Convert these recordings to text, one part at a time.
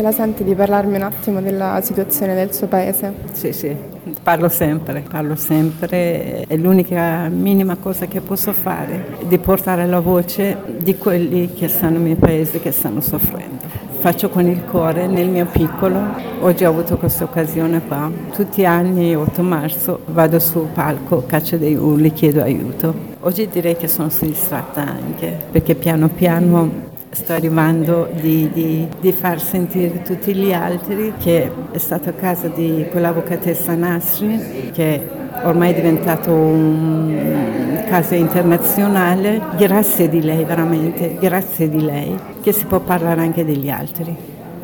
se la sente di parlarmi un attimo della situazione del suo paese. Sì, sì, parlo sempre, parlo sempre. È l'unica minima cosa che posso fare, di portare la voce di quelli che stanno nel mio paese, che stanno soffrendo faccio con il cuore nel mio piccolo. Oggi ho avuto questa occasione qua. Tutti gli anni, 8 marzo, vado sul palco, caccio dei urli, chiedo aiuto. Oggi direi che sono soddisfatta anche perché piano piano sto arrivando di, di, di, far sentire tutti gli altri che è stato a casa di quell'avvocatessa Nasri che ormai è diventato un caso internazionale, grazie di lei veramente, grazie di lei, che si può parlare anche degli altri,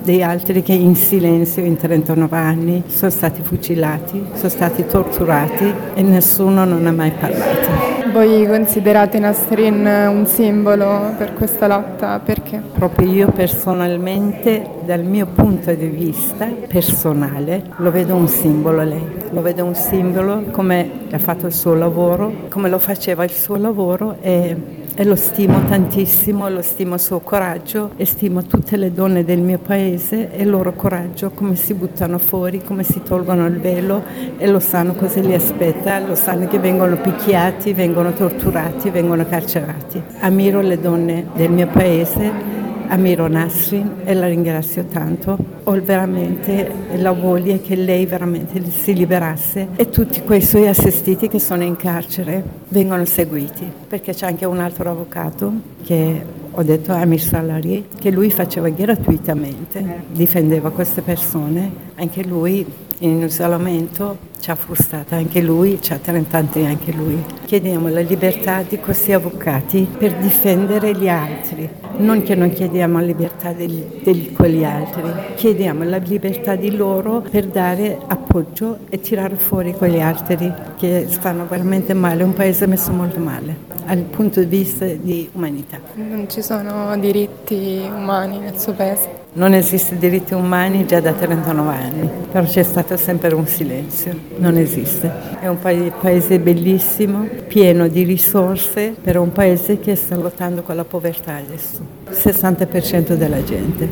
degli altri che in silenzio in 39 anni sono stati fucilati, sono stati torturati e nessuno non ha mai parlato. Voi considerate Nasrin un simbolo per questa lotta? Perché? Proprio io personalmente, dal mio punto di vista personale, lo vedo un simbolo lei. Lo vedo un simbolo come ha fatto il suo lavoro, come lo faceva il suo lavoro e e lo stimo tantissimo, lo stimo il suo coraggio e stimo tutte le donne del mio paese e il loro coraggio, come si buttano fuori, come si tolgono il velo e lo sanno cosa li aspetta, lo sanno che vengono picchiati, vengono torturati, vengono carcerati. Ammiro le donne del mio paese ammiro Nasrin e la ringrazio tanto. Ho veramente la voglia che lei veramente si liberasse e tutti quei suoi assistiti che sono in carcere vengono seguiti, perché c'è anche un altro avvocato che ho detto a Amir Salari che lui faceva gratuitamente, difendeva queste persone, anche lui in isolamento ci ha frustrata anche lui, ha 30 anni anche lui. Chiediamo la libertà di questi avvocati per difendere gli altri, non che non chiediamo la libertà di quegli altri, chiediamo la libertà di loro per dare appoggio e tirare fuori quegli altri che stanno veramente male, un paese messo molto male dal punto di vista di umanità. Non ci sono diritti umani nel suo paese? Non esiste diritti umani già da 39 anni, però c'è stato sempre un silenzio, non esiste. È un paese bellissimo, pieno di risorse, però un paese che sta lottando con la povertà adesso. Il 60% della gente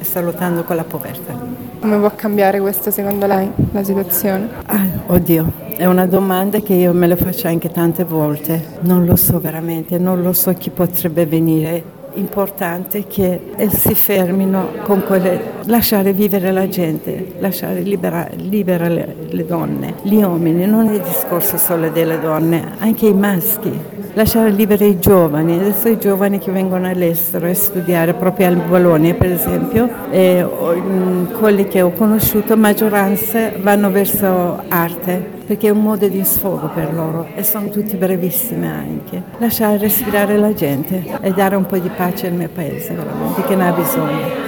sta lottando con la povertà. Come può cambiare questo secondo lei, la situazione? Ah, oddio, è una domanda che io me la faccio anche tante volte. Non lo so veramente, non lo so chi potrebbe venire. Importante che si fermino con quelle, lasciare vivere la gente, lasciare libera, libera le, le, donne, gli uomini, non è il discorso solo delle donne, anche i maschi, lasciare liberi i giovani, adesso i giovani che vengono all'estero a studiare proprio al Bologna per esempio, e quelli che ho conosciuto, maggioranza vanno verso arte perché è un modo di sfogo per loro e sono tutti bravissimi anche. Lasciare respirare la gente e dare un po' di pace al mio paese, veramente, che ne ha bisogno.